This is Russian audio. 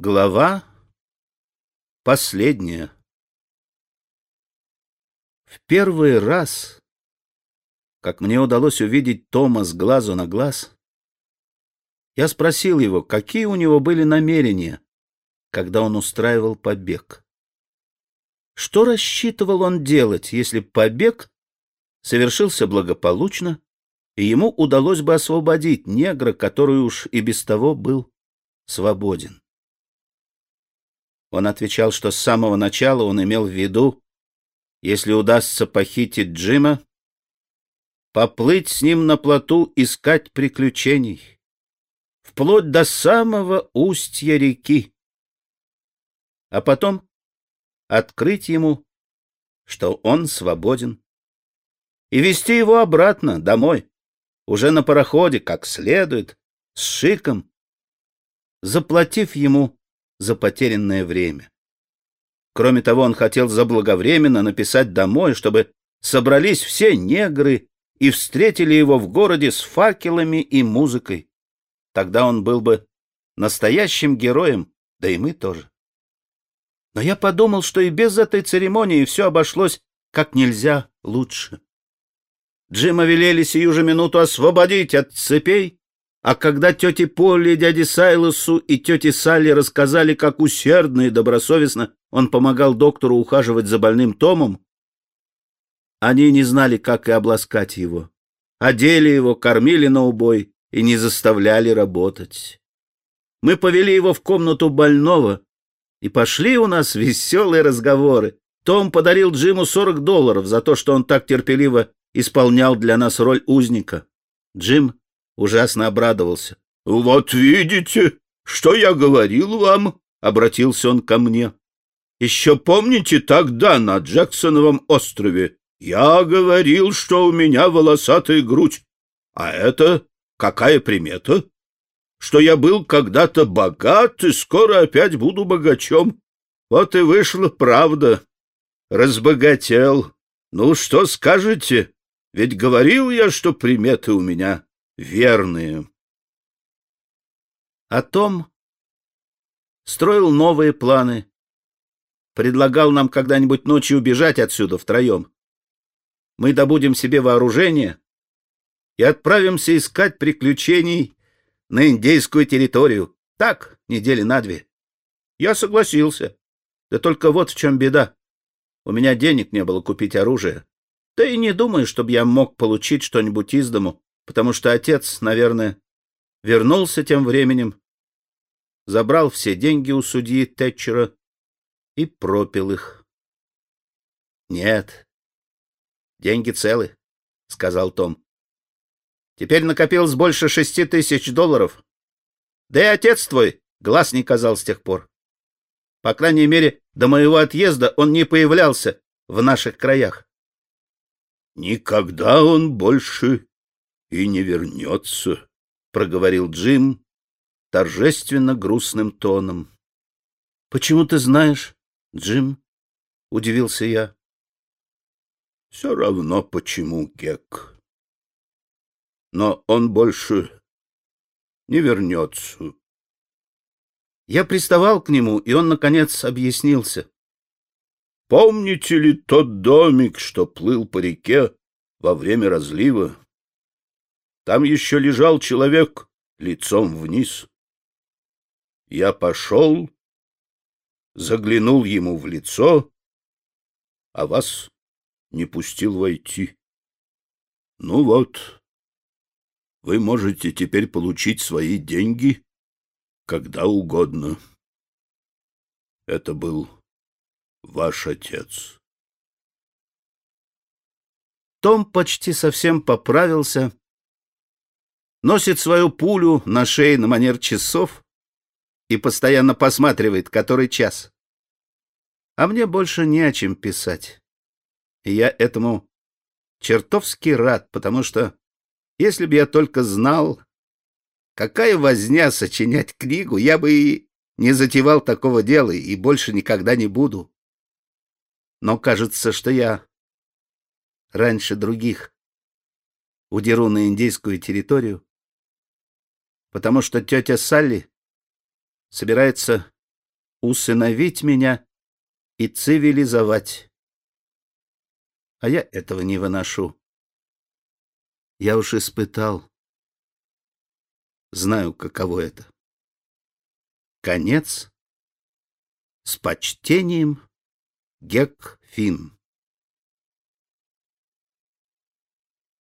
Глава последняя. В первый раз, как мне удалось увидеть Тома с глазу на глаз, я спросил его, какие у него были намерения, когда он устраивал побег. Что рассчитывал он делать, если побег совершился благополучно, и ему удалось бы освободить негра, который уж и без того был свободен? Он отвечал, что с самого начала он имел в виду, если удастся похитить Джима, поплыть с ним на плоту искать приключений, вплоть до самого устья реки, а потом открыть ему, что он свободен, и вести его обратно, домой, уже на пароходе, как следует, с шиком, заплатив ему за потерянное время. Кроме того, он хотел заблаговременно написать домой, чтобы собрались все негры и встретили его в городе с факелами и музыкой. Тогда он был бы настоящим героем, да и мы тоже. Но я подумал, что и без этой церемонии все обошлось как нельзя лучше. Джима велели сию же минуту освободить от цепей, а когда тете Полли, дяде Сайлосу и тете Салли рассказали, как усердно и добросовестно он помогал доктору ухаживать за больным Томом, они не знали, как и обласкать его. Одели его, кормили на убой и не заставляли работать. Мы повели его в комнату больного, и пошли у нас веселые разговоры. Том подарил Джиму 40 долларов за то, что он так терпеливо исполнял для нас роль узника. Джим ужасно обрадовался. — Вот видите, что я говорил вам, — обратился он ко мне. — Еще помните тогда на Джексоновом острове? Я говорил, что у меня волосатая грудь. А это какая примета? Что я был когда-то богат и скоро опять буду богачом. Вот и вышла правда. Разбогател. Ну, что скажете? Ведь говорил я, что приметы у меня верные. О том строил новые планы. Предлагал нам когда-нибудь ночью убежать отсюда втроем. Мы добудем себе вооружение и отправимся искать приключений на индейскую территорию. Так, недели на две. Я согласился. Да только вот в чем беда. У меня денег не было купить оружие. Да и не думаю, чтобы я мог получить что-нибудь из дому потому что отец, наверное, вернулся тем временем, забрал все деньги у судьи Тэтчера и пропил их. — Нет, деньги целы, — сказал Том. — Теперь накопилось больше шести тысяч долларов. Да и отец твой глаз не казал с тех пор. По крайней мере, до моего отъезда он не появлялся в наших краях. — Никогда он больше и не вернется, — проговорил Джим торжественно грустным тоном. — Почему ты знаешь, Джим? — удивился я. — Все равно почему, Гек. Но он больше не вернется. Я приставал к нему, и он, наконец, объяснился. — Помните ли тот домик, что плыл по реке во время разлива? Там еще лежал человек лицом вниз. Я пошел, заглянул ему в лицо, а вас не пустил войти. Ну вот, вы можете теперь получить свои деньги когда угодно. Это был ваш отец. Том почти совсем поправился носит свою пулю на шее на манер часов и постоянно посматривает, который час. А мне больше не о чем писать. И я этому чертовски рад, потому что если бы я только знал, какая возня сочинять книгу, я бы и не затевал такого дела и больше никогда не буду. Но кажется, что я раньше других удеру на индейскую территорию, потому что тетя Салли собирается усыновить меня и цивилизовать. А я этого не выношу. Я уж испытал. Знаю, каково это. Конец. С почтением, Гек Финн.